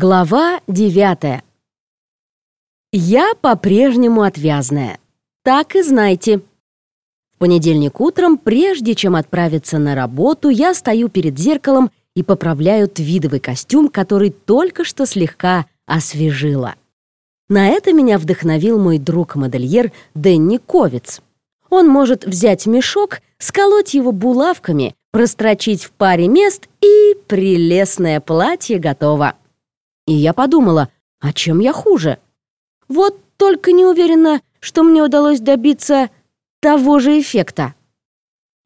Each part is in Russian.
Глава девятая. Я по-прежнему отвязная. Так и знайте. В понедельник утром, прежде чем отправиться на работу, я стою перед зеркалом и поправляю твидовый костюм, который только что слегка освежила. На это меня вдохновил мой друг-модельер Дэнни Ковиц. Он может взять мешок, сколоть его булавками, прострочить в паре мест, и прелестное платье готово. И я подумала, а чем я хуже? Вот только не уверена, что мне удалось добиться того же эффекта.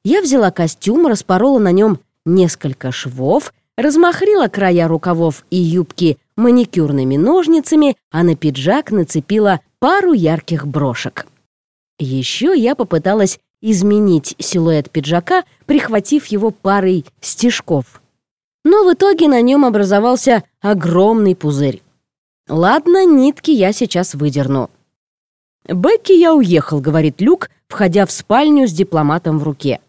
Я взяла костюм, распорола на нем несколько швов, размахрила края рукавов и юбки маникюрными ножницами, а на пиджак нацепила пару ярких брошек. Еще я попыталась изменить силуэт пиджака, прихватив его парой стежков но в итоге на нем образовался огромный пузырь. Ладно, нитки я сейчас выдерну. «Бекки, я уехал», — говорит Люк, входя в спальню с дипломатом в руке.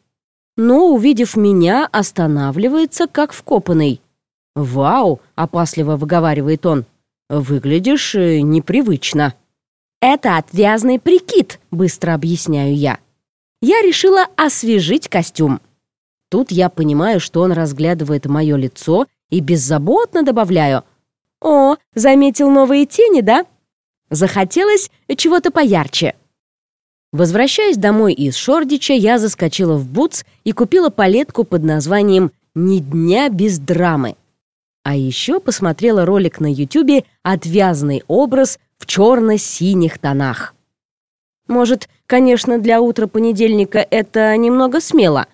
Но, увидев меня, останавливается, как вкопанный. «Вау!» — опасливо выговаривает он. «Выглядишь э, непривычно». «Это отвязный прикид», — быстро объясняю я. Я решила освежить костюм. Тут я понимаю, что он разглядывает мое лицо и беззаботно добавляю «О, заметил новые тени, да?» Захотелось чего-то поярче. Возвращаясь домой из Шордича, я заскочила в Бутс и купила палетку под названием «Ни дня без драмы». А еще посмотрела ролик на Ютубе «Отвязный образ в черно-синих тонах». Может, конечно, для утра понедельника это немного смело,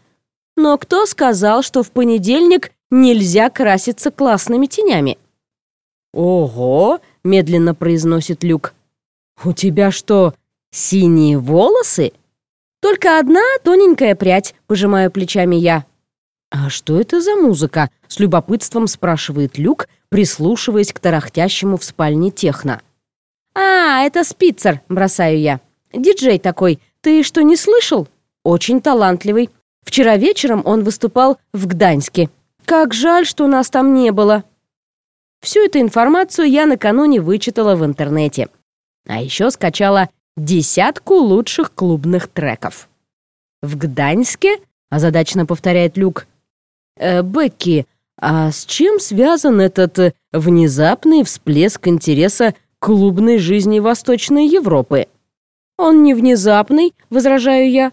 но кто сказал, что в понедельник нельзя краситься классными тенями? «Ого!» — медленно произносит Люк. «У тебя что, синие волосы?» «Только одна тоненькая прядь», — пожимаю плечами я. «А что это за музыка?» — с любопытством спрашивает Люк, прислушиваясь к тарахтящему в спальне техно. «А, это Спицер», — бросаю я. «Диджей такой. Ты что, не слышал? Очень талантливый. Вчера вечером он выступал в Гданьске. Как жаль, что нас там не было. Всю эту информацию я накануне вычитала в интернете. А еще скачала десятку лучших клубных треков. «В Гданьске?» — озадаченно повторяет Люк. «Э, «Бекки, а с чем связан этот э, внезапный всплеск интереса к клубной жизни Восточной Европы?» «Он не внезапный», — возражаю я.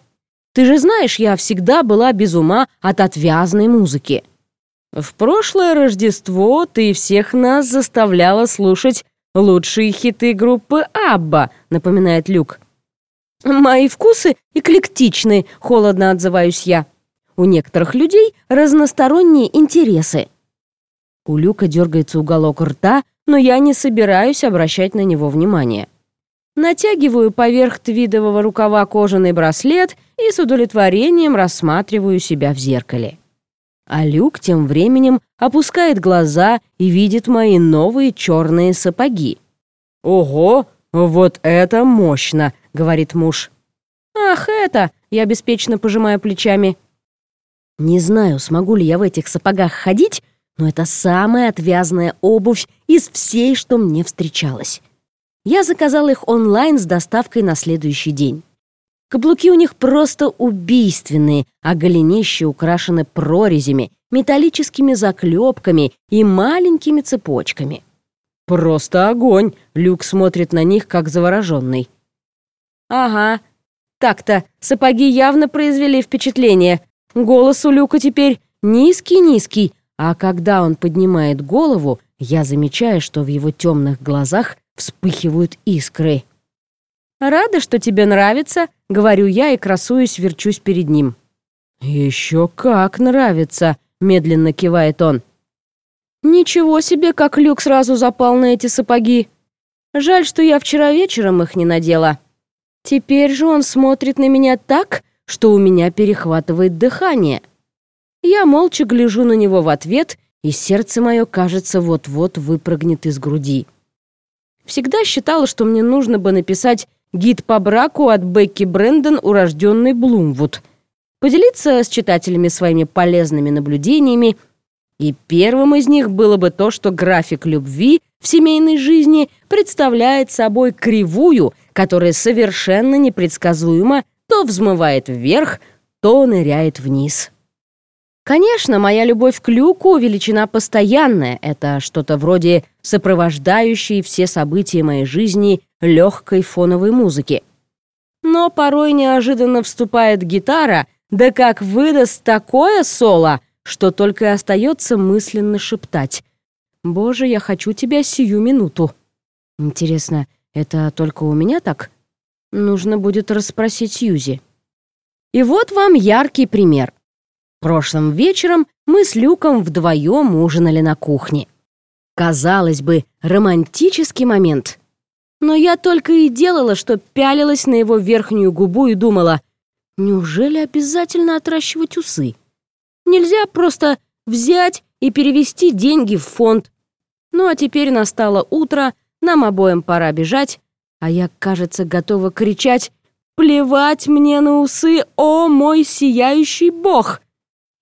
Ты же знаешь, я всегда была без ума от отвязной музыки. В прошлое Рождество ты всех нас заставляла слушать лучшие хиты группы Абба, напоминает Люк. Мои вкусы эклектичны, холодно отзываюсь я. У некоторых людей разносторонние интересы. У Люка дергается уголок рта, но я не собираюсь обращать на него внимание. Натягиваю поверх твидового рукава кожаный браслет и с удовлетворением рассматриваю себя в зеркале. А Люк тем временем опускает глаза и видит мои новые черные сапоги. «Ого, вот это мощно!» — говорит муж. «Ах, это!» — я беспечно пожимаю плечами. Не знаю, смогу ли я в этих сапогах ходить, но это самая отвязная обувь из всей, что мне встречалась. Я заказал их онлайн с доставкой на следующий день. Каблуки у них просто убийственные, а голенища украшены прорезями, металлическими заклепками и маленькими цепочками. «Просто огонь!» — Люк смотрит на них, как завороженный. «Ага. Так-то, сапоги явно произвели впечатление. Голос у Люка теперь низкий-низкий, а когда он поднимает голову, я замечаю, что в его темных глазах вспыхивают искры. «Рада, что тебе нравится», — говорю я и красуюсь, верчусь перед ним. «Еще как нравится», — медленно кивает он. «Ничего себе, как Люк сразу запал на эти сапоги. Жаль, что я вчера вечером их не надела. Теперь же он смотрит на меня так, что у меня перехватывает дыхание. Я молча гляжу на него в ответ, и сердце мое, кажется, вот-вот выпрыгнет из груди. Всегда считала, что мне нужно бы написать гид по браку от Бекки Брэндон, урожденной Блумвуд. Поделиться с читателями своими полезными наблюдениями, И первым из них было бы то, что график любви в семейной жизни представляет собой кривую, которая совершенно непредсказуемо то взмывает вверх, то ныряет вниз. Конечно, моя любовь к Люку — величина постоянная. Это что-то вроде сопровождающей все события моей жизни легкой фоновой музыки. Но порой неожиданно вступает гитара, да как выдаст такое соло, что только и остается мысленно шептать. «Боже, я хочу тебя сию минуту». Интересно, это только у меня так? Нужно будет расспросить Сьюзи. И вот вам яркий пример. Прошлым вечером мы с Люком вдвоем ужинали на кухне. Казалось бы, романтический момент. Но я только и делала, что пялилась на его верхнюю губу и думала, неужели обязательно отращивать усы? Нельзя просто взять и перевести деньги в фонд. Ну а теперь настало утро, нам обоим пора бежать, а я, кажется, готова кричать «Плевать мне на усы, о мой сияющий бог!»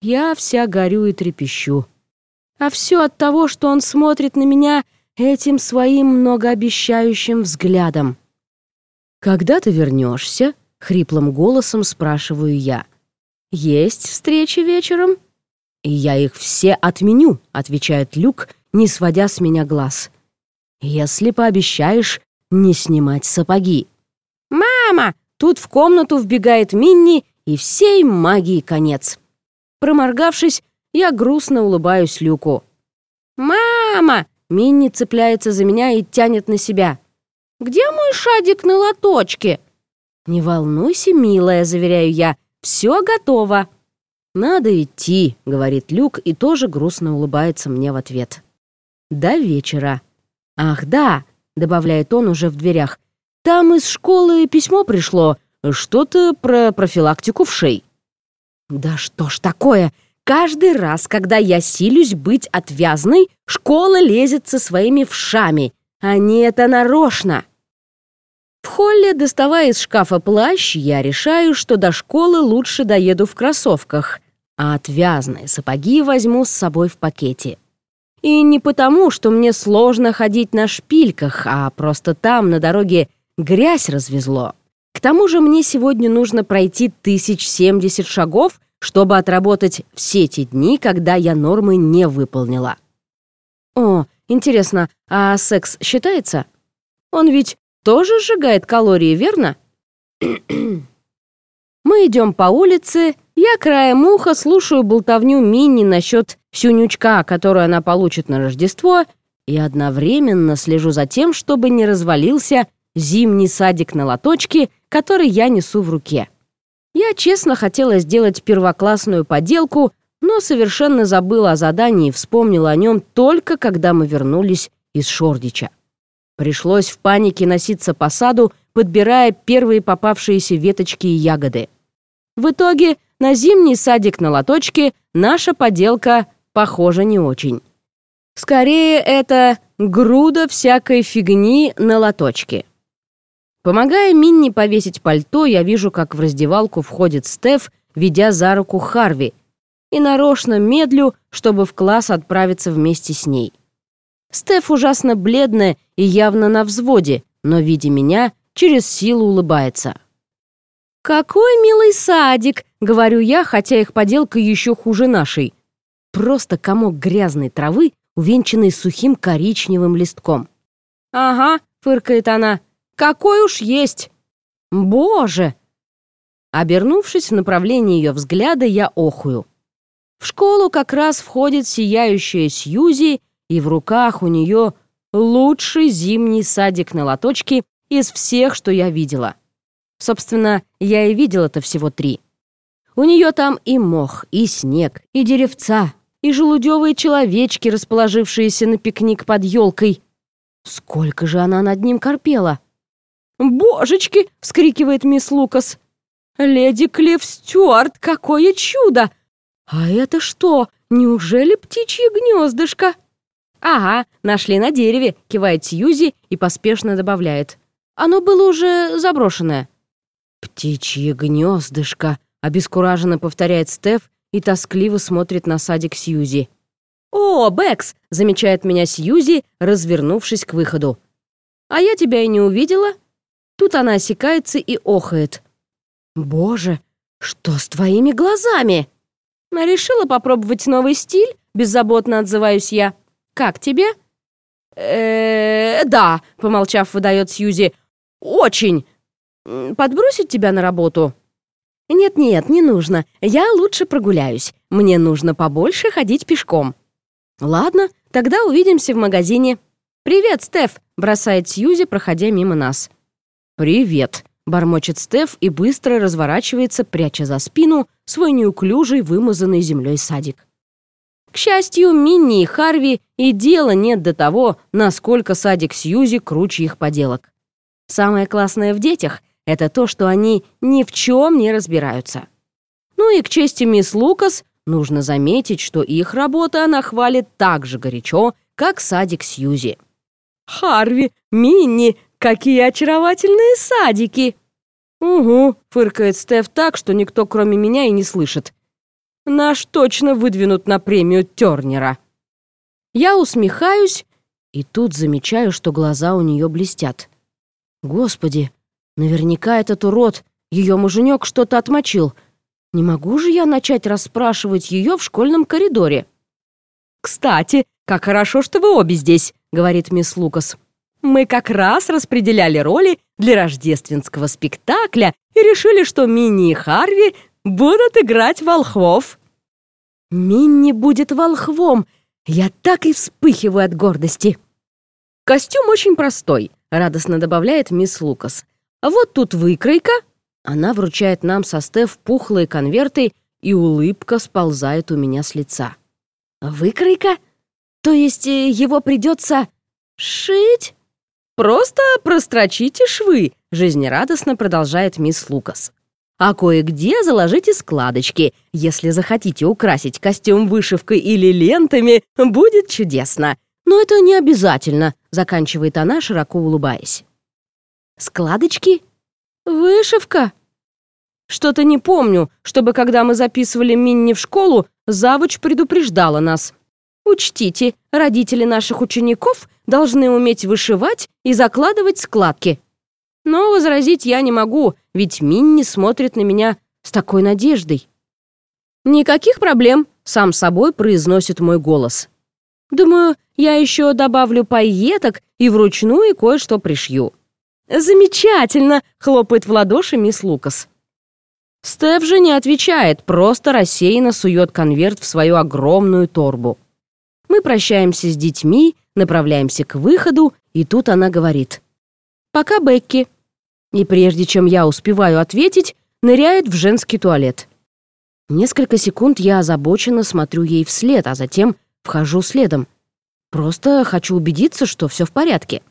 Я вся горю и трепещу. А все от того, что он смотрит на меня этим своим многообещающим взглядом. «Когда ты вернешься?» — хриплым голосом спрашиваю я. «Есть встречи вечером?» «И я их все отменю», — отвечает Люк, не сводя с меня глаз. «Если пообещаешь не снимать сапоги». «Мама!» — тут в комнату вбегает Минни, и всей магии конец. Проморгавшись, я грустно улыбаюсь Люку. «Мама!» — Минни цепляется за меня и тянет на себя. «Где мой шадик на лоточке?» «Не волнуйся, милая», — заверяю я, — «все готово». «Надо идти», — говорит Люк и тоже грустно улыбается мне в ответ. «До вечера». «Ах, да», — добавляет он уже в дверях, «там из школы письмо пришло, что-то про профилактику вшей». «Да что ж такое? Каждый раз, когда я силюсь быть отвязной, школа лезет со своими вшами. Они это нарочно». В холле, доставая из шкафа плащ, я решаю, что до школы лучше доеду в кроссовках а отвязные сапоги возьму с собой в пакете. И не потому, что мне сложно ходить на шпильках, а просто там, на дороге, грязь развезло. К тому же мне сегодня нужно пройти тысяч семьдесят шагов, чтобы отработать все те дни, когда я нормы не выполнила. О, интересно, а секс считается? Он ведь тоже сжигает калории, верно? Мы идем по улице, я краем уха слушаю болтовню Минни насчет сюнючка, которую она получит на Рождество, и одновременно слежу за тем, чтобы не развалился зимний садик на лоточке, который я несу в руке. Я честно хотела сделать первоклассную поделку, но совершенно забыла о задании и вспомнила о нем только когда мы вернулись из Шордича. Пришлось в панике носиться по саду, подбирая первые попавшиеся веточки и ягоды. В итоге на зимний садик на лоточке наша поделка похожа не очень. Скорее, это груда всякой фигни на лоточке. Помогая Минни повесить пальто, я вижу, как в раздевалку входит Стеф, ведя за руку Харви, и нарочно медлю, чтобы в класс отправиться вместе с ней. Стеф ужасно бледная и явно на взводе, но, видя меня, через силу улыбается. «Какой милый садик!» — говорю я, хотя их поделка еще хуже нашей. Просто комок грязной травы, увенчанный сухим коричневым листком. «Ага», — фыркает она, — «какой уж есть!» «Боже!» Обернувшись в направлении ее взгляда, я охую. В школу как раз входит сияющая Сьюзи, и в руках у нее лучший зимний садик на лоточке из всех, что я видела. Собственно, я и видел-то всего три. У нее там и мох, и снег, и деревца, и желудевые человечки, расположившиеся на пикник под елкой. Сколько же она над ним корпела! «Божечки!» — вскрикивает мисс Лукас. «Леди Клифф Стюарт, какое чудо! А это что, неужели птичье гнездышко?» «Ага, нашли на дереве», — кивает Сьюзи и поспешно добавляет. «Оно было уже заброшенное». «Птичье гнездышко», — обескураженно повторяет Стеф и тоскливо смотрит на садик Сьюзи. «О, Бэкс!» — замечает меня Сьюзи, развернувшись к выходу. «А я тебя и не увидела». Тут она осекается и охает. «Боже, что с твоими глазами?» «Решила попробовать новый стиль?» — беззаботно отзываюсь я. «Как тебе?» э да», — помолчав, выдает Сьюзи. «Очень. Подбросить тебя на работу?» «Нет-нет, не нужно. Я лучше прогуляюсь. Мне нужно побольше ходить пешком». «Ладно, тогда увидимся в магазине». «Привет, Стеф», — бросает Сьюзи, проходя мимо нас. «Привет», — бормочет Стеф и быстро разворачивается, пряча за спину свой неуклюжий, вымазанный землей садик. К счастью, Минни и Харви и дела нет до того, насколько садик Сьюзи круче их поделок. Самое классное в детях — это то, что они ни в чем не разбираются. Ну и к чести мисс Лукас, нужно заметить, что их работа она хвалит так же горячо, как садик Сьюзи. «Харви, Минни, какие очаровательные садики!» «Угу», — фыркает Стеф так, что никто, кроме меня, и не слышит. «Наш точно выдвинут на премию Тернера». Я усмехаюсь, и тут замечаю, что глаза у нее блестят. Господи, Наверняка этот урод, ее муженек, что-то отмочил. Не могу же я начать расспрашивать ее в школьном коридоре. «Кстати, как хорошо, что вы обе здесь», — говорит мисс Лукас. «Мы как раз распределяли роли для рождественского спектакля и решили, что Минни и Харви будут играть волхвов». «Минни будет волхвом!» Я так и вспыхиваю от гордости. «Костюм очень простой», — радостно добавляет мисс Лукас. Вот тут выкройка. Она вручает нам со Стеф пухлые конверты, и улыбка сползает у меня с лица. Выкройка? То есть э, его придется шить? Просто прострочите швы, жизнерадостно продолжает мисс Лукас. А кое-где заложите складочки. Если захотите украсить костюм вышивкой или лентами, будет чудесно. Но это не обязательно, заканчивает она, широко улыбаясь. Складочки? Вышивка? Что-то не помню, чтобы когда мы записывали Минни в школу, завуч предупреждала нас. Учтите, родители наших учеников должны уметь вышивать и закладывать складки. Но возразить я не могу, ведь Минни смотрит на меня с такой надеждой. «Никаких проблем», — сам собой произносит мой голос. «Думаю, я еще добавлю пайеток и вручную кое-что пришью». «Замечательно!» — хлопает в ладоши мисс Лукас. Стеф же не отвечает, просто рассеянно сует конверт в свою огромную торбу. Мы прощаемся с детьми, направляемся к выходу, и тут она говорит. «Пока, Бекки». И прежде чем я успеваю ответить, ныряет в женский туалет. Несколько секунд я озабоченно смотрю ей вслед, а затем вхожу следом. Просто хочу убедиться, что все в порядке.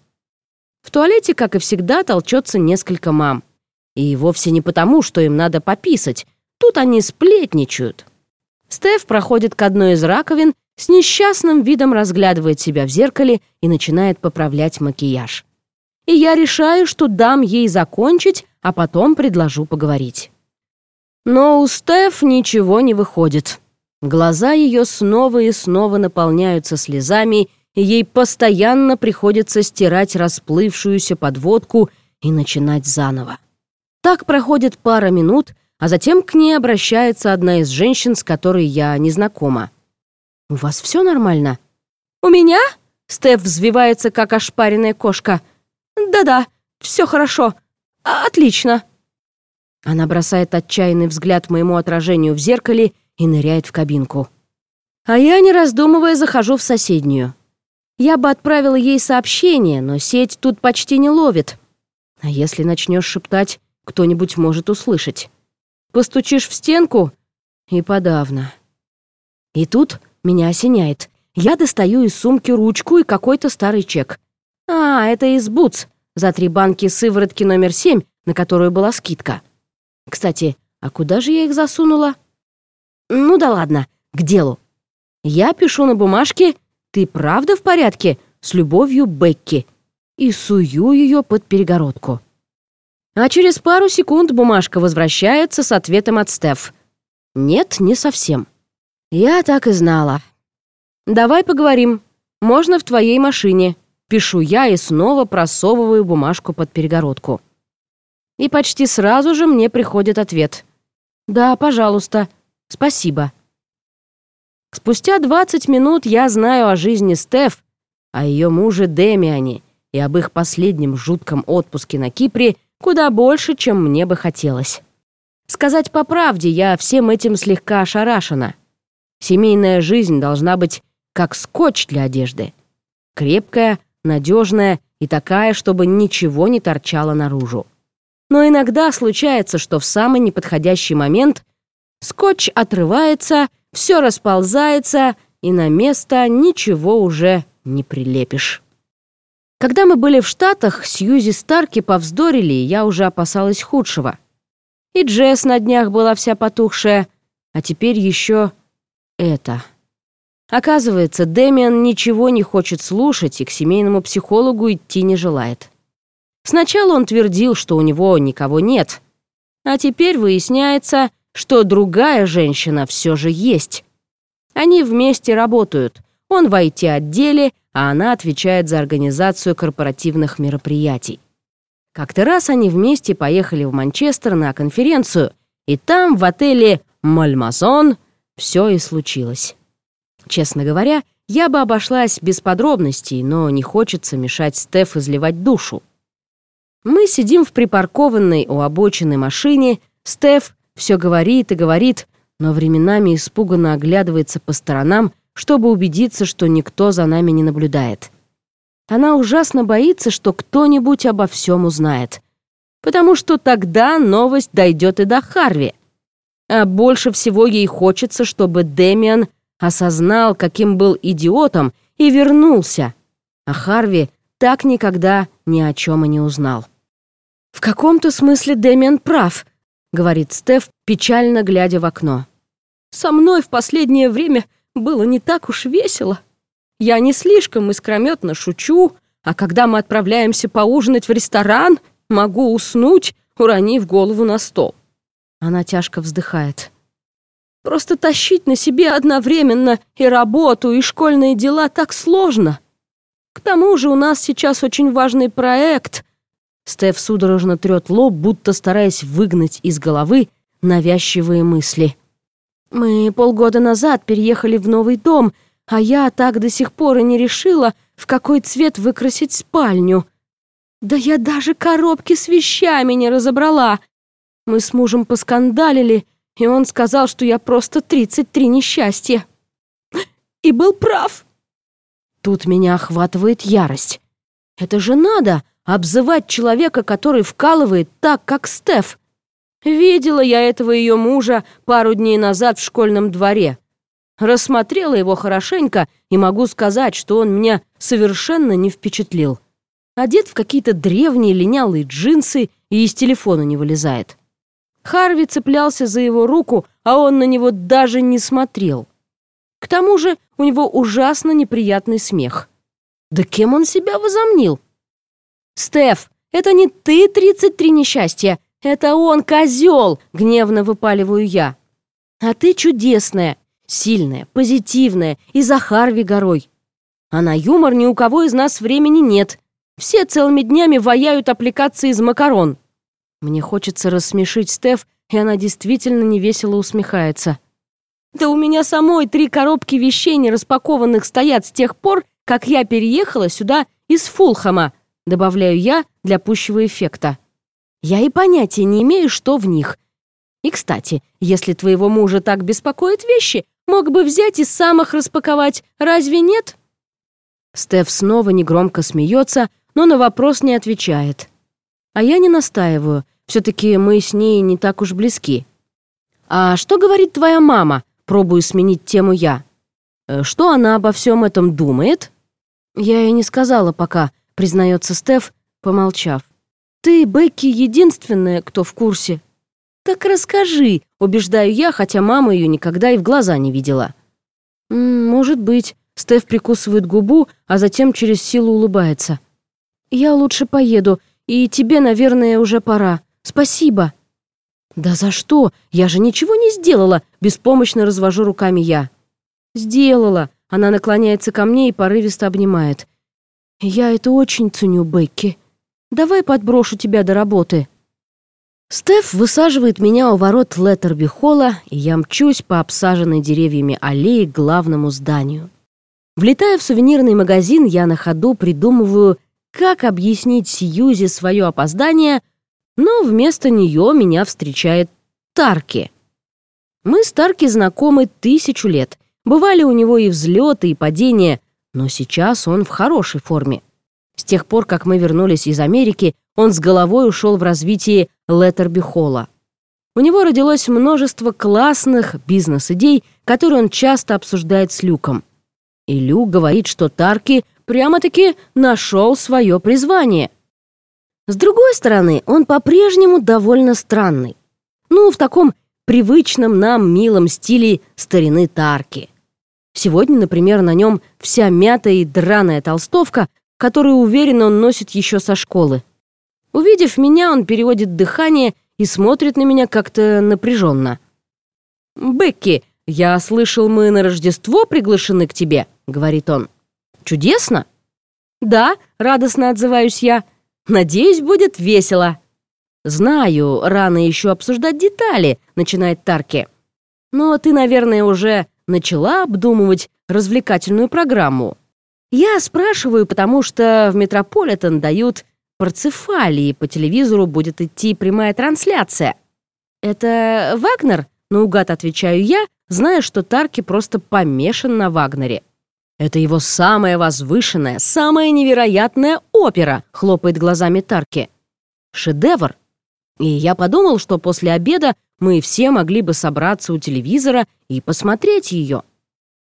В туалете, как и всегда, толчется несколько мам. И вовсе не потому, что им надо пописать. Тут они сплетничают. Стеф проходит к одной из раковин, с несчастным видом разглядывает себя в зеркале и начинает поправлять макияж. И я решаю, что дам ей закончить, а потом предложу поговорить. Но у Стеф ничего не выходит. Глаза ее снова и снова наполняются слезами, и ей постоянно приходится стирать расплывшуюся подводку и начинать заново. Так проходит пара минут, а затем к ней обращается одна из женщин, с которой я не знакома. «У вас все нормально?» «У меня?» — Стеф взвивается, как ошпаренная кошка. «Да-да, все хорошо. А, отлично». Она бросает отчаянный взгляд моему отражению в зеркале и ныряет в кабинку. А я, не раздумывая, захожу в соседнюю. Я бы отправила ей сообщение, но сеть тут почти не ловит. А если начнешь шептать, кто-нибудь может услышать. Постучишь в стенку — и подавно. И тут меня осеняет. Я достаю из сумки ручку и какой-то старый чек. А, это из Бутс, за три банки сыворотки номер семь, на которую была скидка. Кстати, а куда же я их засунула? Ну да ладно, к делу. Я пишу на бумажке «Ты правда в порядке?» с любовью Бекки и сую ее под перегородку. А через пару секунд бумажка возвращается с ответом от Стеф. «Нет, не совсем». Я так и знала. «Давай поговорим. Можно в твоей машине». Пишу я и снова просовываю бумажку под перегородку. И почти сразу же мне приходит ответ. «Да, пожалуйста. Спасибо». Спустя 20 минут я знаю о жизни Стеф, о ее муже Демиане и об их последнем жутком отпуске на Кипре куда больше, чем мне бы хотелось. Сказать по правде, я всем этим слегка ошарашена. Семейная жизнь должна быть как скотч для одежды. Крепкая, надежная и такая, чтобы ничего не торчало наружу. Но иногда случается, что в самый неподходящий момент скотч отрывается, все расползается, и на место ничего уже не прилепишь. Когда мы были в Штатах, Сьюзи Старки повздорили, и я уже опасалась худшего. И Джесс на днях была вся потухшая, а теперь еще это. Оказывается, Дэмиан ничего не хочет слушать и к семейному психологу идти не желает. Сначала он твердил, что у него никого нет, а теперь выясняется, что другая женщина все же есть. Они вместе работают. Он в IT-отделе, а она отвечает за организацию корпоративных мероприятий. Как-то раз они вместе поехали в Манчестер на конференцию, и там, в отеле «Мальмазон», все и случилось. Честно говоря, я бы обошлась без подробностей, но не хочется мешать Стеф изливать душу. Мы сидим в припаркованной у обочины машине, Стеф все говорит и говорит, но временами испуганно оглядывается по сторонам, чтобы убедиться, что никто за нами не наблюдает. Она ужасно боится, что кто-нибудь обо всем узнает. Потому что тогда новость дойдет и до Харви. А больше всего ей хочется, чтобы Дэмиан осознал, каким был идиотом, и вернулся. А Харви так никогда ни о чем и не узнал. «В каком-то смысле Дэмиан прав», — говорит Стеф, печально глядя в окно. «Со мной в последнее время было не так уж весело. Я не слишком искрометно шучу, а когда мы отправляемся поужинать в ресторан, могу уснуть, уронив голову на стол». Она тяжко вздыхает. «Просто тащить на себе одновременно и работу, и школьные дела так сложно. К тому же у нас сейчас очень важный проект — Стеф судорожно трет лоб, будто стараясь выгнать из головы навязчивые мысли. «Мы полгода назад переехали в новый дом, а я так до сих пор и не решила, в какой цвет выкрасить спальню. Да я даже коробки с вещами не разобрала. Мы с мужем поскандалили, и он сказал, что я просто 33 несчастья. И был прав. Тут меня охватывает ярость. Это же надо обзывать человека, который вкалывает так, как Стеф. Видела я этого ее мужа пару дней назад в школьном дворе. Рассмотрела его хорошенько и могу сказать, что он меня совершенно не впечатлил. Одет в какие-то древние линялые джинсы и из телефона не вылезает. Харви цеплялся за его руку, а он на него даже не смотрел. К тому же у него ужасно неприятный смех. Да кем он себя возомнил? «Стеф, это не ты 33 несчастья, это он козел!» — гневно выпаливаю я. «А ты чудесная, сильная, позитивная и за Харви горой. А на юмор ни у кого из нас времени нет. Все целыми днями ваяют аппликации из макарон». Мне хочется рассмешить Стеф, и она действительно невесело усмехается. «Да у меня самой три коробки вещей не распакованных стоят с тех пор, как я переехала сюда из Фулхама», добавляю я для пущего эффекта. Я и понятия не имею, что в них. И, кстати, если твоего мужа так беспокоят вещи, мог бы взять и сам их распаковать, разве нет? Стеф снова негромко смеется, но на вопрос не отвечает. А я не настаиваю, все-таки мы с ней не так уж близки. «А что говорит твоя мама?» Пробую сменить тему я. «Э, «Что она обо всем этом думает?» Я ей не сказала пока, признается Стеф, помолчав. «Ты, Бекки, единственная, кто в курсе». «Так расскажи», — убеждаю я, хотя мама ее никогда и в глаза не видела. «М -м, «Может быть». Стеф прикусывает губу, а затем через силу улыбается. «Я лучше поеду, и тебе, наверное, уже пора. Спасибо». «Да за что? Я же ничего не сделала», — беспомощно развожу руками я. «Сделала», — Она наклоняется ко мне и порывисто обнимает. «Я это очень ценю, Бекки. Давай подброшу тебя до работы». Стеф высаживает меня у ворот Леттерби-холла, и я мчусь по обсаженной деревьями аллее к главному зданию. Влетая в сувенирный магазин, я на ходу придумываю, как объяснить Сьюзи свое опоздание, но вместо нее меня встречает Тарки. Мы с Тарки знакомы тысячу лет. Бывали у него и взлеты, и падения, но сейчас он в хорошей форме. С тех пор, как мы вернулись из Америки, он с головой ушел в развитие Леттерби Холла. У него родилось множество классных бизнес-идей, которые он часто обсуждает с Люком. И Люк говорит, что Тарки прямо-таки нашел свое призвание. С другой стороны, он по-прежнему довольно странный. Ну, в таком привычном нам милом стиле старины Тарки. Сегодня, например, на нем вся мятая и драная толстовка, которую, уверен, он носит еще со школы. Увидев меня, он переводит дыхание и смотрит на меня как-то напряженно. «Бекки, я слышал, мы на Рождество приглашены к тебе», — говорит он. «Чудесно?» «Да», — радостно отзываюсь я. «Надеюсь, будет весело». «Знаю, рано еще обсуждать детали», — начинает Тарки. «Но ты, наверное, уже начала обдумывать развлекательную программу. Я спрашиваю, потому что в Метрополитен дают Парцефалии, по телевизору будет идти прямая трансляция. Это Вагнер? Наугад отвечаю я, зная, что Тарки просто помешан на Вагнере. Это его самая возвышенная, самая невероятная опера, хлопает глазами Тарки. Шедевр. И я подумал, что после обеда мы все могли бы собраться у телевизора и посмотреть ее.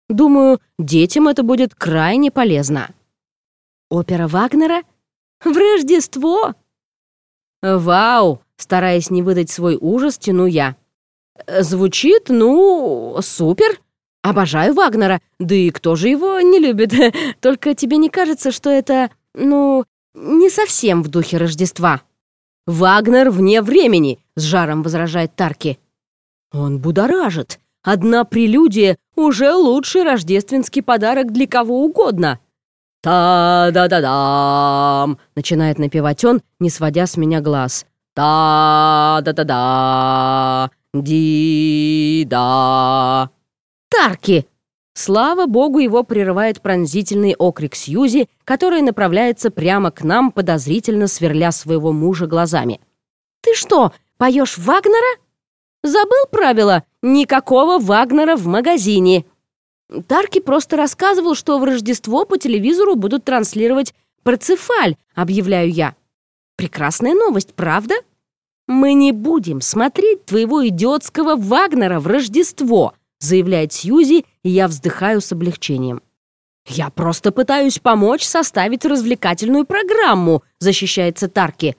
Думаю, детям это будет крайне полезно. Опера Вагнера? В Рождество? Вау! Стараясь не выдать свой ужас, тяну я. Звучит, ну, супер. Обожаю Вагнера. Да и кто же его не любит? Только тебе не кажется, что это, ну, не совсем в духе Рождества? Вагнер вне времени, с жаром возражает Тарки. Он будоражит. Одна прелюдия уже лучший рождественский подарок для кого угодно. «Та-да-да-дам!» — начинает напевать он, не сводя с меня глаз. «Та-да-да-да! Ди-да!» «Тарки!» Слава богу, его прерывает пронзительный окрик Сьюзи, который направляется прямо к нам, подозрительно сверля своего мужа глазами. «Ты что, поешь Вагнера?» «Забыл правила? Никакого Вагнера в магазине!» Тарки просто рассказывал, что в Рождество по телевизору будут транслировать «Парцефаль», объявляю я. Прекрасная новость, правда? Мы не будем смотреть твоего идиотского Вагнера в Рождество, заявляет Сьюзи, и я вздыхаю с облегчением. «Я просто пытаюсь помочь составить развлекательную программу», защищается Тарки.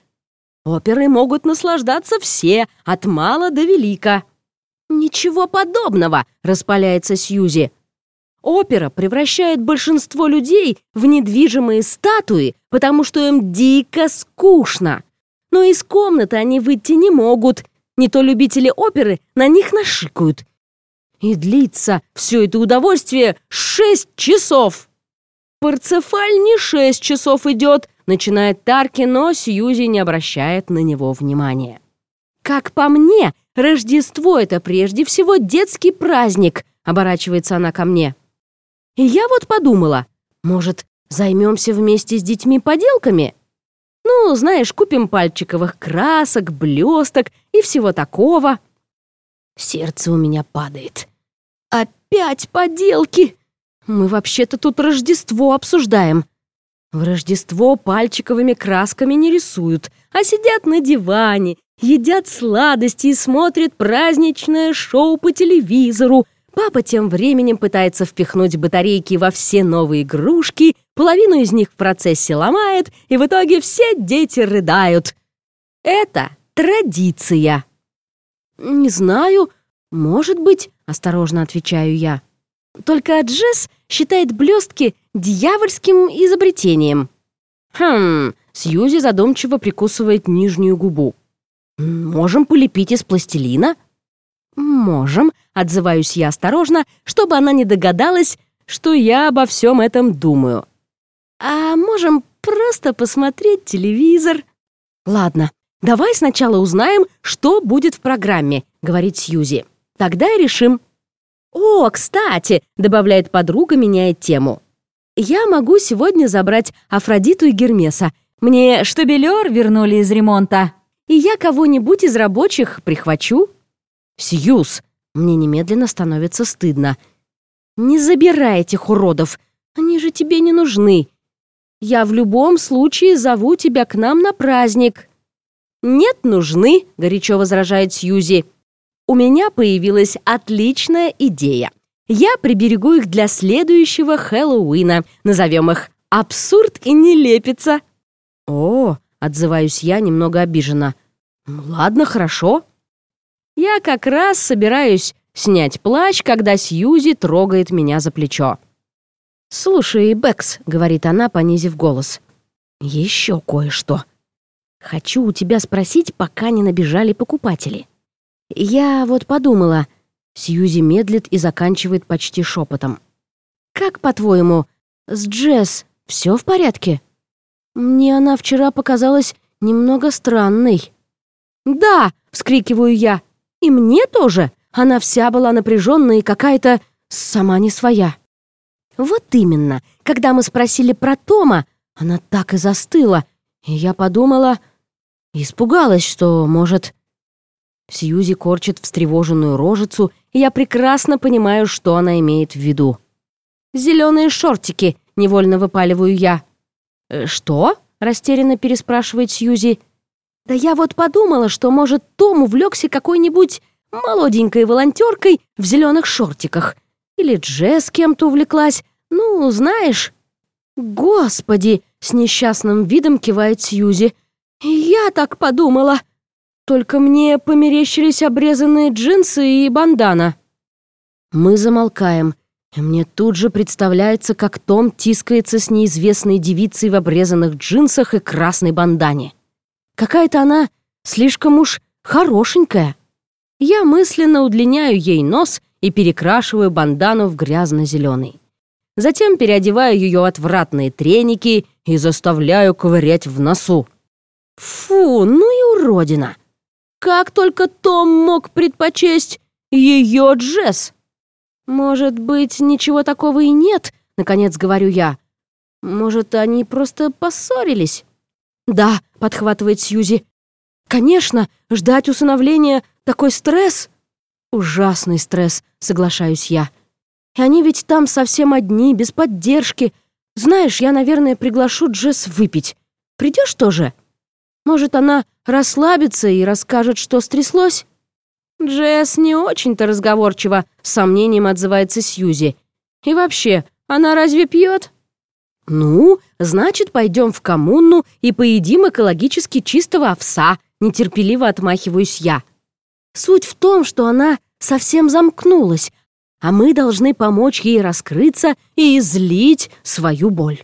«Оперы могут наслаждаться все, от мала до велика». «Ничего подобного», — распаляется Сьюзи. Опера превращает большинство людей в недвижимые статуи, потому что им дико скучно. Но из комнаты они выйти не могут. Не то любители оперы на них нашикают. И длится все это удовольствие шесть часов. Парцефаль не шесть часов идет, начинает Тарки, но Сьюзи не обращает на него внимания. Как по мне, Рождество — это прежде всего детский праздник, оборачивается она ко мне. И я вот подумала, может, займемся вместе с детьми поделками? Ну, знаешь, купим пальчиковых красок, блесток и всего такого. Сердце у меня падает. Опять поделки! Мы вообще-то тут Рождество обсуждаем. В Рождество пальчиковыми красками не рисуют, а сидят на диване, едят сладости и смотрят праздничное шоу по телевизору, Папа тем временем пытается впихнуть батарейки во все новые игрушки, половину из них в процессе ломает, и в итоге все дети рыдают. Это традиция. «Не знаю. Может быть», — осторожно отвечаю я. «Только Джесс считает блестки дьявольским изобретением». «Хм...» — Сьюзи задумчиво прикусывает нижнюю губу. «Можем полепить из пластилина?» «Можем», — отзываюсь я осторожно, чтобы она не догадалась, что я обо всем этом думаю. А можем просто посмотреть телевизор? Ладно, давай сначала узнаем, что будет в программе, говорит Сьюзи. Тогда и решим. О, кстати, добавляет подруга, меняя тему. Я могу сегодня забрать Афродиту и Гермеса. Мне штабелер вернули из ремонта. И я кого-нибудь из рабочих прихвачу. Сьюз, мне немедленно становится стыдно. Не забирай этих уродов. Они же тебе не нужны. Я в любом случае зову тебя к нам на праздник. Нет, нужны, горячо возражает Сьюзи. У меня появилась отличная идея. Я приберегу их для следующего Хэллоуина. Назовем их «Абсурд и нелепица». «О!» — отзываюсь я немного обиженно. «Ладно, хорошо». Я как раз собираюсь снять плащ, когда Сьюзи трогает меня за плечо. «Слушай, Бэкс», — говорит она, понизив голос, — «еще кое-что. Хочу у тебя спросить, пока не набежали покупатели. Я вот подумала, Сьюзи медлит и заканчивает почти шепотом. «Как, по-твоему, с Джесс все в порядке? Мне она вчера показалась немного странной». «Да!» — вскрикиваю я. «И мне тоже! Она вся была напряженная и какая-то сама не своя». «Вот именно. Когда мы спросили про Тома, она так и застыла, и я подумала... Испугалась, что, может, Сьюзи корчит встревоженную рожицу, и я прекрасно понимаю, что она имеет в виду. «Зеленые шортики», — невольно выпаливаю я. «Э, «Что?» — растерянно переспрашивает Сьюзи. «Да я вот подумала, что, может, Том увлекся какой-нибудь молоденькой волонтеркой в зеленых шортиках. Или Джесс кем-то увлеклась. Ну, знаешь...» «Господи!» — с несчастным видом кивает Сьюзи. «Я так подумала!» Только мне померещились обрезанные джинсы и бандана. Мы замолкаем. И мне тут же представляется, как Том тискается с неизвестной девицей в обрезанных джинсах и красной бандане. Какая-то она слишком уж хорошенькая. Я мысленно удлиняю ей нос и перекрашиваю бандану в грязно-зеленый. Затем переодеваю ее отвратные треники и заставляю ковырять в носу. Фу, ну и уродина! Как только Том мог предпочесть ее Джесс? Может быть, ничего такого и нет, наконец говорю я. Может, они просто поссорились? Да, подхватывает Сьюзи. Конечно, ждать усыновления такой стресс. Ужасный стресс, соглашаюсь я. И они ведь там совсем одни, без поддержки. Знаешь, я, наверное, приглашу Джесс выпить. Придешь тоже? Может, она расслабится и расскажет, что стряслось?» Джесс не очень-то разговорчива, с сомнением отзывается Сьюзи. «И вообще, она разве пьет?» «Ну, значит, пойдем в коммуну и поедим экологически чистого овса», нетерпеливо отмахиваюсь я. Суть в том, что она совсем замкнулась, а мы должны помочь ей раскрыться и излить свою боль.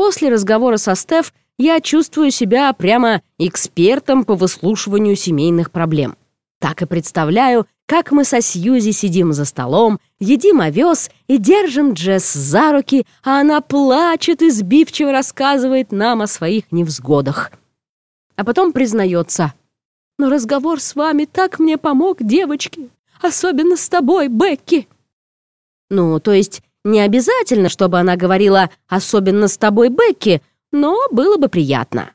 После разговора со Стеф я чувствую себя прямо экспертом по выслушиванию семейных проблем. Так и представляю, как мы со Сьюзи сидим за столом, едим овес и держим Джесс за руки, а она плачет и сбивчиво рассказывает нам о своих невзгодах. А потом признается, «Но разговор с вами так мне помог, девочки, особенно с тобой, Бекки». Ну, то есть не обязательно, чтобы она говорила «особенно с тобой, Бекки», но было бы приятно.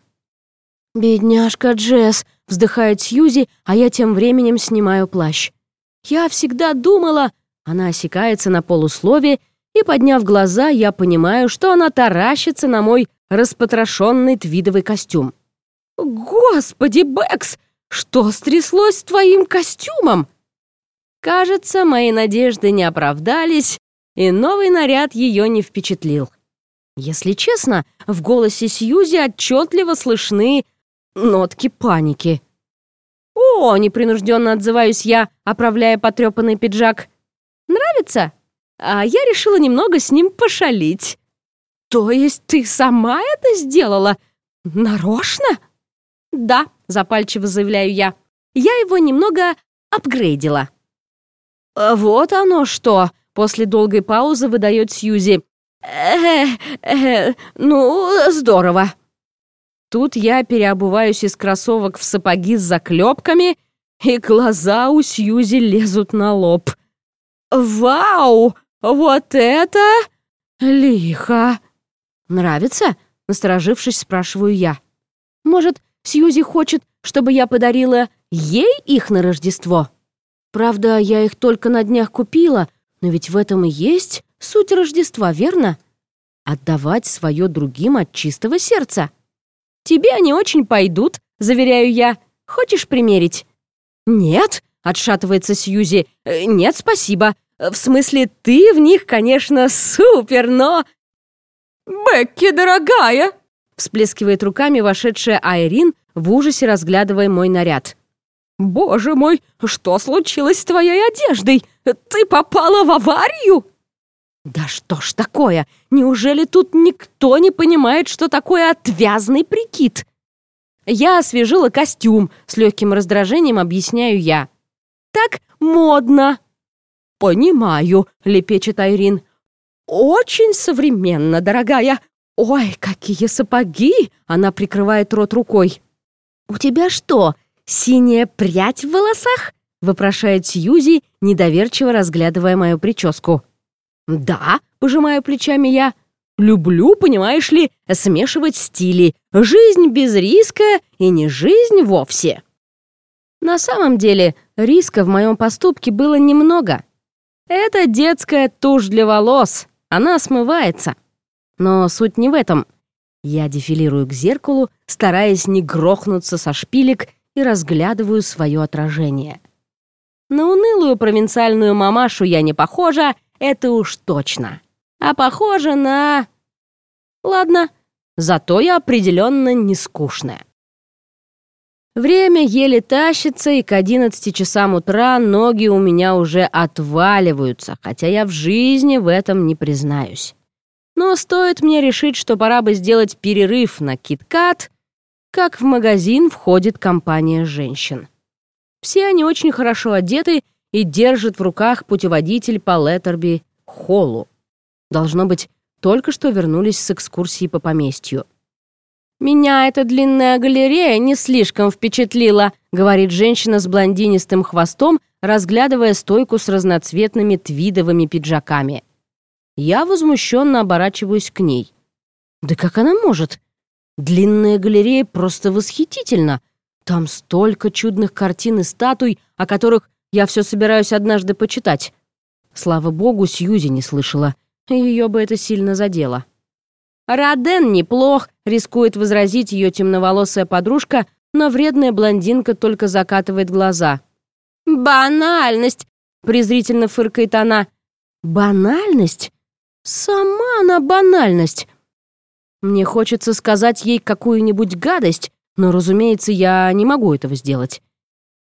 «Бедняжка Джесс», — вздыхает Сьюзи, а я тем временем снимаю плащ. «Я всегда думала...» Она осекается на полуслове, и, подняв глаза, я понимаю, что она таращится на мой распотрошенный твидовый костюм. «Господи, Бэкс, что стряслось с твоим костюмом?» Кажется, мои надежды не оправдались, и новый наряд ее не впечатлил. Если честно, в голосе Сьюзи отчетливо слышны нотки паники. «О!» — непринужденно отзываюсь я, оправляя потрепанный пиджак. «Нравится? А я решила немного с ним пошалить». «То есть ты сама это сделала? Нарочно?» «Да», — запальчиво заявляю я. «Я его немного апгрейдила». «Вот оно что!» После долгой паузы выдает Сьюзи. э э ну, здорово. Тут я переобуваюсь из кроссовок в сапоги с заклепками, и глаза у Сьюзи лезут на лоб. «Вау! Вот это лихо!» «Нравится?» — насторожившись, спрашиваю я. «Может, Сьюзи хочет, чтобы я подарила ей их на Рождество? Правда, я их только на днях купила, но ведь в этом и есть суть Рождества, верно? Отдавать свое другим от чистого сердца. Тебе они очень пойдут, заверяю я. Хочешь примерить? Нет, отшатывается Сьюзи. «Э, нет, спасибо. В смысле, ты в них, конечно, супер, но... «Бекки, дорогая!» всплескивает руками вошедшая Айрин, в ужасе разглядывая мой наряд. «Боже мой, что случилось с твоей одеждой? Ты попала в аварию?» «Да что ж такое? Неужели тут никто не понимает, что такое отвязный прикид?» Я освежила костюм, с легким раздражением объясняю я. «Так модно!» «Понимаю», — лепечет Айрин. «Очень современно, дорогая. Ой, какие сапоги!» — она прикрывает рот рукой. «У тебя что, синяя прядь в волосах?» — вопрошает Сьюзи, недоверчиво разглядывая мою прическу. «Да», — пожимаю плечами я, — «люблю, понимаешь ли, смешивать стили. Жизнь без риска и не жизнь вовсе». На самом деле, риска в моем поступке было немного. Это детская тушь для волос, она смывается. Но суть не в этом. Я дефилирую к зеркалу, стараясь не грохнуться со шпилек и разглядываю свое отражение. На унылую провинциальную мамашу я не похожа, это уж точно. А похожа на... Ладно, зато я определенно не скучная. Время еле тащится, и к 11 часам утра ноги у меня уже отваливаются, хотя я в жизни в этом не признаюсь. Но стоит мне решить, что пора бы сделать перерыв на киткат, как в магазин входит компания женщин. Все они очень хорошо одеты и держат в руках путеводитель по Леттерби Холлу. Должно быть, только что вернулись с экскурсии по поместью. «Меня эта длинная галерея не слишком впечатлила», говорит женщина с блондинистым хвостом, разглядывая стойку с разноцветными твидовыми пиджаками. Я возмущенно оборачиваюсь к ней. Да как она может? Длинная галерея просто восхитительна. Там столько чудных картин и статуй, о которых я все собираюсь однажды почитать. Слава богу, Сьюзи не слышала. Ее бы это сильно задело. «Раден неплох», — рискует возразить ее темноволосая подружка, но вредная блондинка только закатывает глаза. «Банальность!» — презрительно фыркает она. «Банальность? Сама она банальность. Мне хочется сказать ей какую-нибудь гадость, но, разумеется, я не могу этого сделать.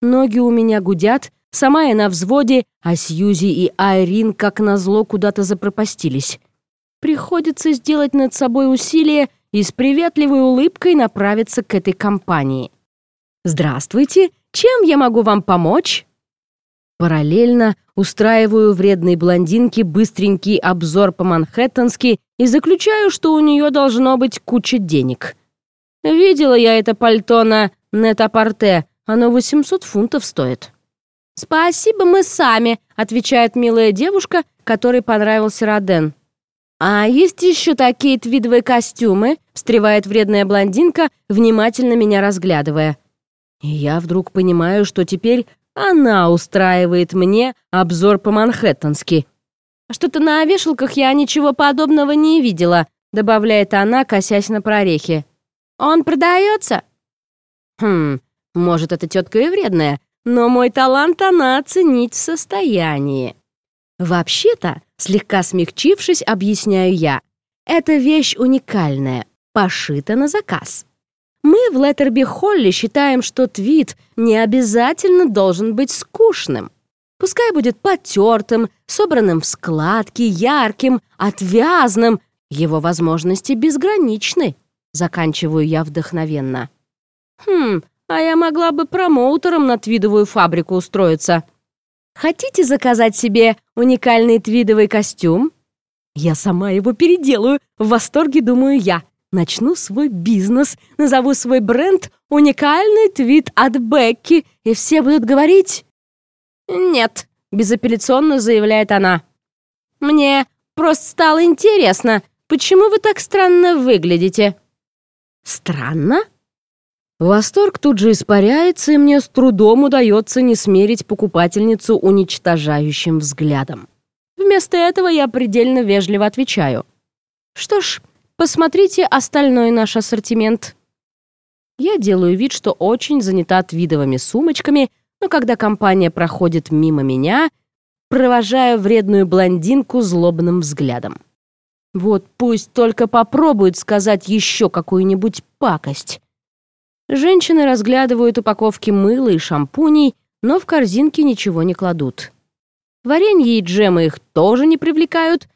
Ноги у меня гудят, сама я на взводе, а Сьюзи и Айрин, как назло, куда-то запропастились. Приходится сделать над собой усилие и с приветливой улыбкой направиться к этой компании. «Здравствуйте! Чем я могу вам помочь?» Параллельно устраиваю вредной блондинке быстренький обзор по-манхэттенски и заключаю, что у нее должно быть куча денег. Видела я это пальто на Нетапорте, оно 800 фунтов стоит. «Спасибо, мы сами», — отвечает милая девушка, которой понравился Роден. «А есть еще такие твидовые костюмы?» — встревает вредная блондинка, внимательно меня разглядывая. И я вдруг понимаю, что теперь она устраивает мне обзор по-манхэттенски. «Что-то на вешалках я ничего подобного не видела», добавляет она, косясь на прорехи. «Он продается?» «Хм, может, эта тетка и вредная, но мой талант она оценить в состоянии». «Вообще-то, слегка смягчившись, объясняю я, эта вещь уникальная, пошита на заказ. Мы в Леттерби Холли считаем, что твит не обязательно должен быть скучным. Пускай будет потертым, собранным в складки, ярким, отвязным. Его возможности безграничны. Заканчиваю я вдохновенно. Хм, а я могла бы промоутером на твидовую фабрику устроиться. Хотите заказать себе уникальный твидовый костюм? Я сама его переделаю. В восторге, думаю я. Начну свой бизнес, назову свой бренд «Уникальный твит от Бекки», и все будут говорить «Нет», — безапелляционно заявляет она. «Мне просто стало интересно, почему вы так странно выглядите?» «Странно?» Восторг тут же испаряется, и мне с трудом удается не смерить покупательницу уничтожающим взглядом. Вместо этого я предельно вежливо отвечаю. «Что ж, посмотрите остальной наш ассортимент». Я делаю вид, что очень занята твидовыми сумочками, но когда компания проходит мимо меня, провожаю вредную блондинку злобным взглядом. Вот пусть только попробует сказать еще какую-нибудь пакость. Женщины разглядывают упаковки мыла и шампуней, но в корзинке ничего не кладут. Варенье и джемы их тоже не привлекают.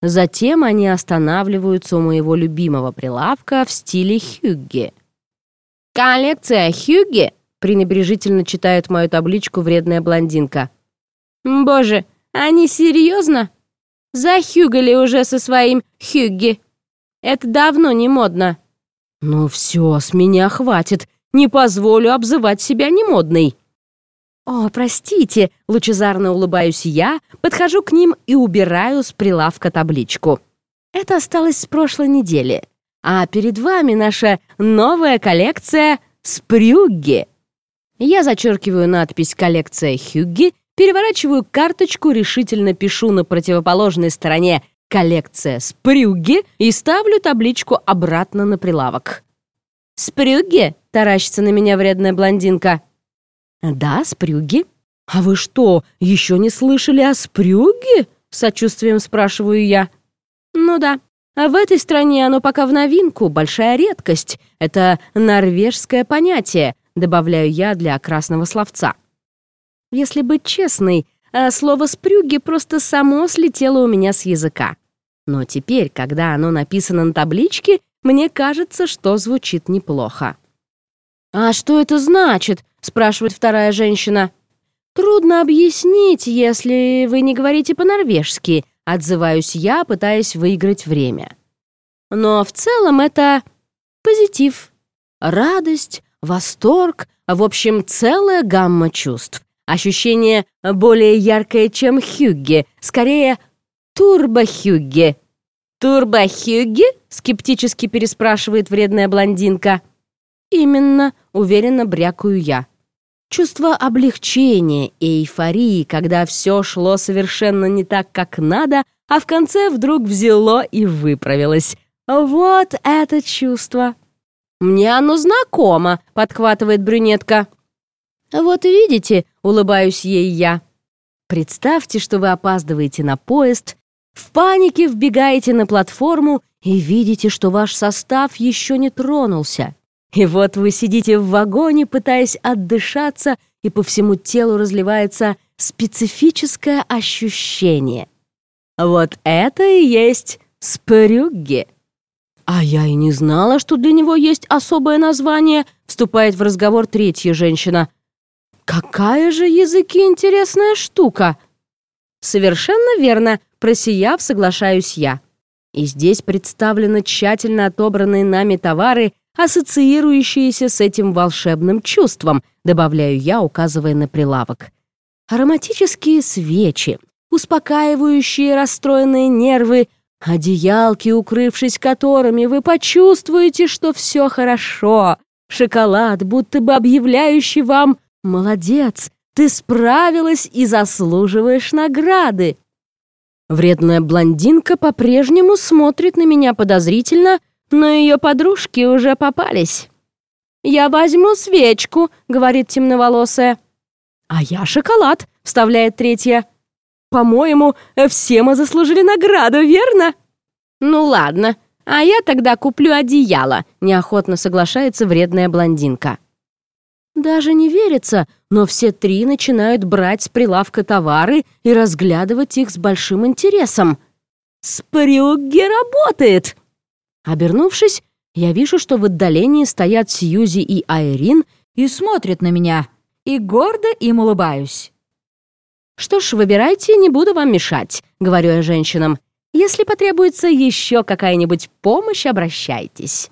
Затем они останавливаются у моего любимого прилавка в стиле хюгге. «Коллекция хюгге?» — пренебрежительно читает мою табличку вредная блондинка. «Боже, они серьезно? Захюгали уже со своим хюгге. Это давно не модно». «Ну все, с меня хватит. Не позволю обзывать себя немодной». «О, простите», — лучезарно улыбаюсь я, подхожу к ним и убираю с прилавка табличку. Это осталось с прошлой недели. А перед вами наша новая коллекция «Спрюгги». Я зачеркиваю надпись «Коллекция Хюгги», переворачиваю карточку, решительно пишу на противоположной стороне коллекция спрюги и ставлю табличку обратно на прилавок. «Спрюги?» — таращится на меня вредная блондинка. «Да, спрюги. А вы что, еще не слышали о спрюге?» — сочувствием спрашиваю я. «Ну да. А в этой стране оно пока в новинку, большая редкость. Это норвежское понятие», — добавляю я для красного словца. Если быть честной, а слово «спрюги» просто само слетело у меня с языка. Но теперь, когда оно написано на табличке, мне кажется, что звучит неплохо. «А что это значит?» — спрашивает вторая женщина. «Трудно объяснить, если вы не говорите по-норвежски», — отзываюсь я, пытаясь выиграть время. Но в целом это позитив, радость, восторг, в общем, целая гамма чувств. Ощущение более яркое, чем Хюгге, скорее турбо-Хюгге. «Турбо-Хюгге?» — скептически переспрашивает вредная блондинка. «Именно», — уверенно брякаю я. Чувство облегчения и эйфории, когда все шло совершенно не так, как надо, а в конце вдруг взяло и выправилось. Вот это чувство. «Мне оно знакомо», — подхватывает брюнетка. «Вот видите», — улыбаюсь ей я. Представьте, что вы опаздываете на поезд, в панике вбегаете на платформу и видите, что ваш состав еще не тронулся. И вот вы сидите в вагоне, пытаясь отдышаться, и по всему телу разливается специфическое ощущение. Вот это и есть спрюгги. А я и не знала, что для него есть особое название, вступает в разговор третья женщина. Какая же языки интересная штука! Совершенно верно, просияв, соглашаюсь я. И здесь представлены тщательно отобранные нами товары, ассоциирующиеся с этим волшебным чувством, добавляю я, указывая на прилавок. Ароматические свечи, успокаивающие расстроенные нервы, одеялки, укрывшись которыми, вы почувствуете, что все хорошо. Шоколад, будто бы объявляющий вам «Молодец! Ты справилась и заслуживаешь награды!» Вредная блондинка по-прежнему смотрит на меня подозрительно, но ее подружки уже попались. «Я возьму свечку», — говорит темноволосая. «А я шоколад», — вставляет третья. «По-моему, все мы заслужили награду, верно?» «Ну ладно, а я тогда куплю одеяло», — неохотно соглашается вредная блондинка. Даже не верится, но все три начинают брать с прилавка товары и разглядывать их с большим интересом. «Спрюгге работает!» Обернувшись, я вижу, что в отдалении стоят Сьюзи и Айрин и смотрят на меня, и гордо им улыбаюсь. «Что ж, выбирайте, не буду вам мешать», — говорю я женщинам. «Если потребуется еще какая-нибудь помощь, обращайтесь».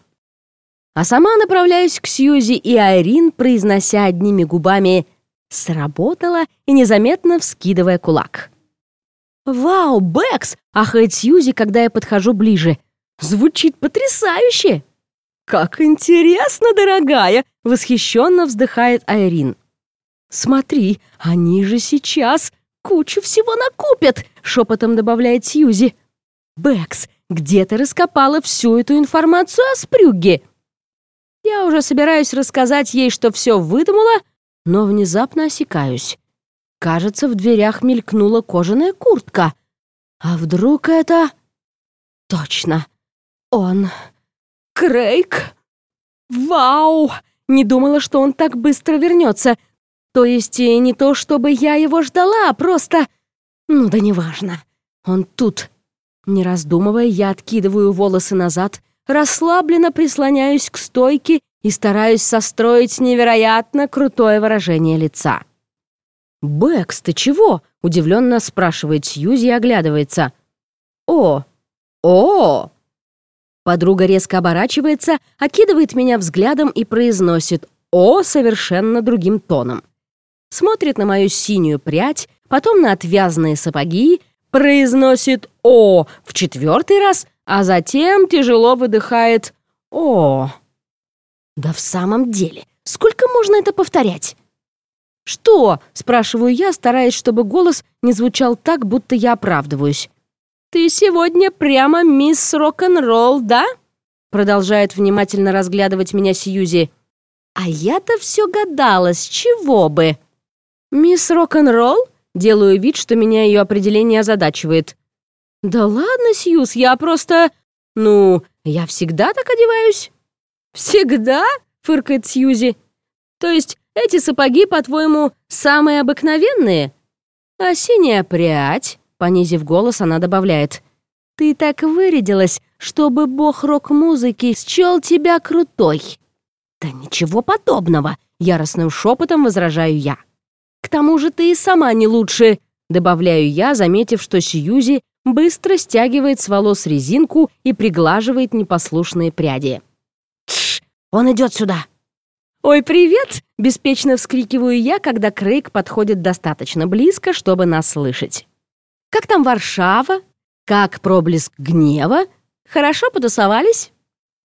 А сама направляюсь к Сьюзи и Айрин, произнося одними губами «сработало» и незаметно вскидывая кулак. «Вау, Бэкс!» — ахает Сьюзи, когда я подхожу ближе. «Звучит потрясающе!» «Как интересно, дорогая!» — восхищенно вздыхает Айрин. «Смотри, они же сейчас кучу всего накупят!» — шепотом добавляет Сьюзи. «Бэкс, где ты раскопала всю эту информацию о Спрюгге?» Я уже собираюсь рассказать ей, что все выдумала, но внезапно осекаюсь. Кажется, в дверях мелькнула кожаная куртка. А вдруг это... Точно. Он... Крейг? Вау! Не думала, что он так быстро вернется. То есть не то, чтобы я его ждала, а просто... Ну да неважно. Он тут. Не раздумывая, я откидываю волосы назад, расслабленно прислоняюсь к стойке и стараюсь состроить невероятно крутое выражение лица. «Бэкс, ты чего?» — удивленно спрашивает Сьюзи и оглядывается. «О! О!» Подруга резко оборачивается, окидывает меня взглядом и произносит «О!» совершенно другим тоном смотрит на мою синюю прядь, потом на отвязные сапоги, произносит «О» в четвертый раз, а затем тяжело выдыхает «О». Да в самом деле, сколько можно это повторять? «Что?» — спрашиваю я, стараясь, чтобы голос не звучал так, будто я оправдываюсь. «Ты сегодня прямо мисс рок-н-ролл, да?» Продолжает внимательно разглядывать меня Сьюзи. «А я-то все гадала, с чего бы?» «Мисс Рок-н-ролл?» Делаю вид, что меня ее определение озадачивает. «Да ладно, Сьюз, я просто... Ну, я всегда так одеваюсь». «Всегда?» — фыркает Сьюзи. «То есть эти сапоги, по-твоему, самые обыкновенные?» «А синяя прядь?» — понизив голос, она добавляет. «Ты так вырядилась, чтобы бог рок-музыки счел тебя крутой». «Да ничего подобного!» — яростным шепотом возражаю я. К тому же ты и сама не лучше», — добавляю я, заметив, что Сьюзи быстро стягивает с волос резинку и приглаживает непослушные пряди. «Тш! Он идет сюда!» «Ой, привет!» — беспечно вскрикиваю я, когда Крейг подходит достаточно близко, чтобы нас слышать. «Как там Варшава? Как проблеск гнева? Хорошо потусовались?»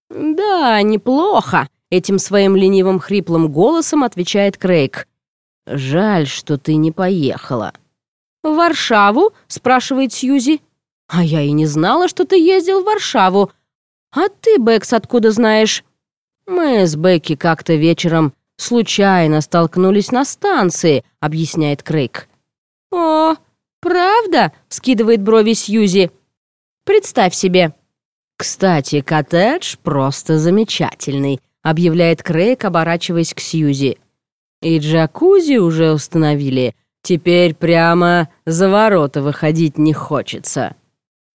«Да, неплохо», — этим своим ленивым хриплым голосом отвечает Крейг. «Жаль, что ты не поехала». «В Варшаву?» — спрашивает Сьюзи. «А я и не знала, что ты ездил в Варшаву. А ты, Бэкс, откуда знаешь?» «Мы с Бекки как-то вечером случайно столкнулись на станции», — объясняет Крейг. «О, правда?» — скидывает брови Сьюзи. «Представь себе». «Кстати, коттедж просто замечательный», — объявляет Крейг, оборачиваясь к Сьюзи. И джакузи уже установили. Теперь прямо за ворота выходить не хочется».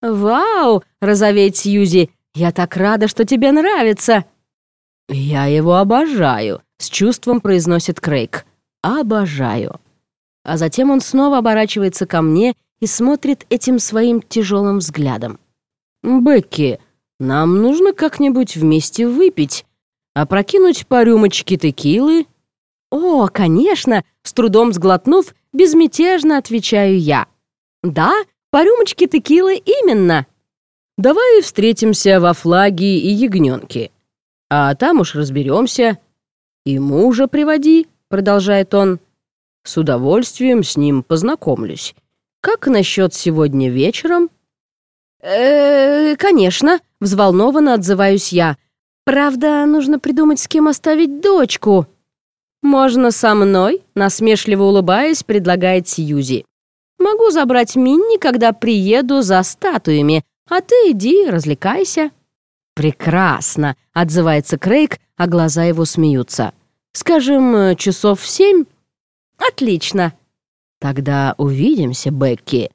«Вау!» — розовеет Сьюзи. «Я так рада, что тебе нравится!» «Я его обожаю», — с чувством произносит Крейг. «Обожаю». А затем он снова оборачивается ко мне и смотрит этим своим тяжелым взглядом. «Бекки, нам нужно как-нибудь вместе выпить, опрокинуть по рюмочке текилы «О, конечно!» — с трудом сглотнув, безмятежно отвечаю я. «Да, по рюмочке текилы именно!» «Давай встретимся во флаге и ягненке. А там уж разберемся. И мужа приводи», — продолжает он. «С удовольствием с ним познакомлюсь. Как насчет сегодня вечером?» «Э-э, конечно», — взволнованно отзываюсь я. «Правда, нужно придумать, с кем оставить дочку». «Можно со мной?» — насмешливо улыбаясь, предлагает Сьюзи. «Могу забрать Минни, когда приеду за статуями, а ты иди, развлекайся». «Прекрасно!» — отзывается Крейг, а глаза его смеются. «Скажем, часов в семь?» «Отлично!» «Тогда увидимся, Бекки».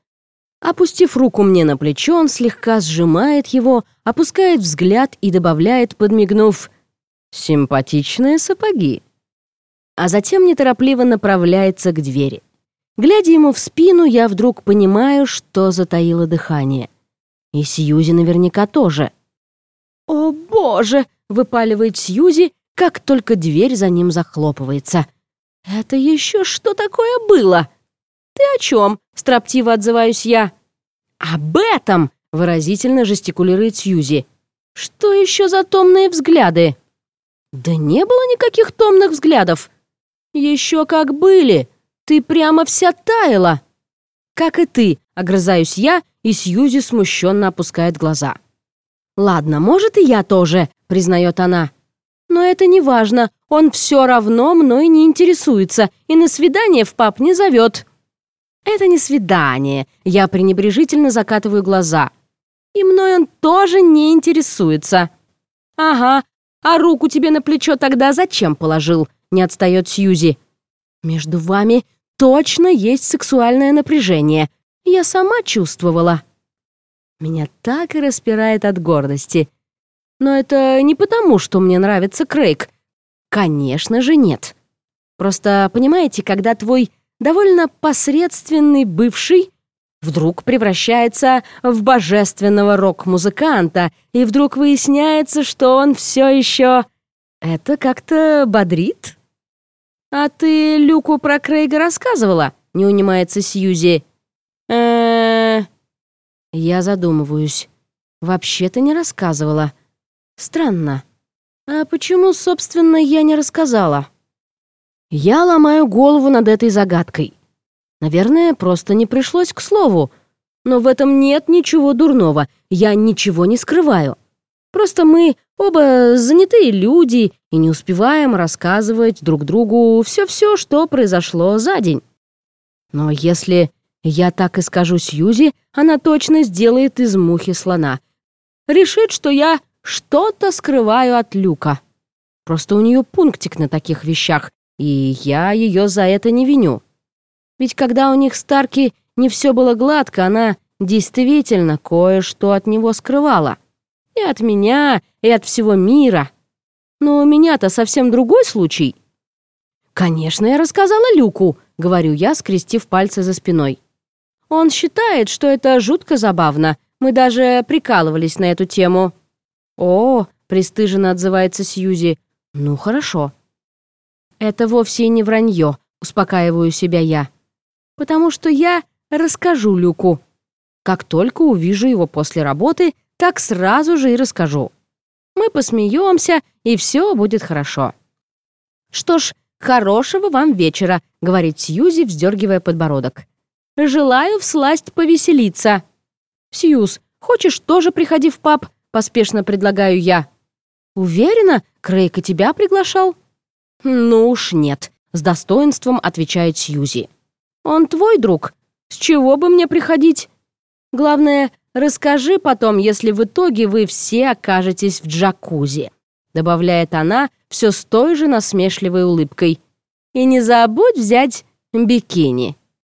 Опустив руку мне на плечо, он слегка сжимает его, опускает взгляд и добавляет, подмигнув, «Симпатичные сапоги» а затем неторопливо направляется к двери. Глядя ему в спину, я вдруг понимаю, что затаило дыхание. И Сьюзи наверняка тоже. «О, боже!» — выпаливает Сьюзи, как только дверь за ним захлопывается. «Это еще что такое было?» «Ты о чем?» — строптиво отзываюсь я. «Об этом!» — выразительно жестикулирует Сьюзи. «Что еще за томные взгляды?» «Да не было никаких томных взглядов!» «Еще как были! Ты прямо вся таяла!» «Как и ты!» — огрызаюсь я, и Сьюзи смущенно опускает глаза. «Ладно, может, и я тоже», — признает она. «Но это не важно, он все равно мной не интересуется и на свидание в пап не зовет». «Это не свидание», — я пренебрежительно закатываю глаза. «И мной он тоже не интересуется». «Ага, а руку тебе на плечо тогда зачем положил?» — не отстает Сьюзи. «Между вами точно есть сексуальное напряжение. Я сама чувствовала». Меня так и распирает от гордости. Но это не потому, что мне нравится Крейг. Конечно же, нет. Просто, понимаете, когда твой довольно посредственный бывший вдруг превращается в божественного рок-музыканта, и вдруг выясняется, что он все еще... Это как-то бодрит? «А ты Люку про Крейга рассказывала?» — не унимается Сьюзи. э Я задумываюсь. Вообще-то не рассказывала. Странно. А почему, собственно, я не рассказала? Я ломаю голову над этой загадкой. Наверное, просто не пришлось к слову. Но в этом нет ничего дурного. Я ничего не скрываю. Просто мы оба занятые люди и не успеваем рассказывать друг другу все-все, что произошло за день. Но если я так и скажу Сьюзи, она точно сделает из мухи слона. Решит, что я что-то скрываю от Люка. Просто у нее пунктик на таких вещах, и я ее за это не виню. Ведь когда у них Старки не все было гладко, она действительно кое-что от него скрывала. И от меня, и от всего мира. Но у меня-то совсем другой случай. «Конечно, я рассказала Люку», — говорю я, скрестив пальцы за спиной. Он считает, что это жутко забавно. Мы даже прикалывались на эту тему. «О», — пристыженно отзывается Сьюзи, — «ну хорошо». «Это вовсе не вранье», — успокаиваю себя я. «Потому что я расскажу Люку. Как только увижу его после работы, так сразу же и расскажу. Мы посмеемся, и все будет хорошо». «Что ж, хорошего вам вечера», — говорит Сьюзи, вздергивая подбородок. «Желаю всласть повеселиться». «Сьюз, хочешь тоже приходи в паб?» — поспешно предлагаю я. «Уверена, Крейг и тебя приглашал?» «Ну уж нет», — с достоинством отвечает Сьюзи. «Он твой друг. С чего бы мне приходить? Главное, расскажи потом, если в итоге вы все окажетесь в джакузи», добавляет она все с той же насмешливой улыбкой. «И не забудь взять бикини».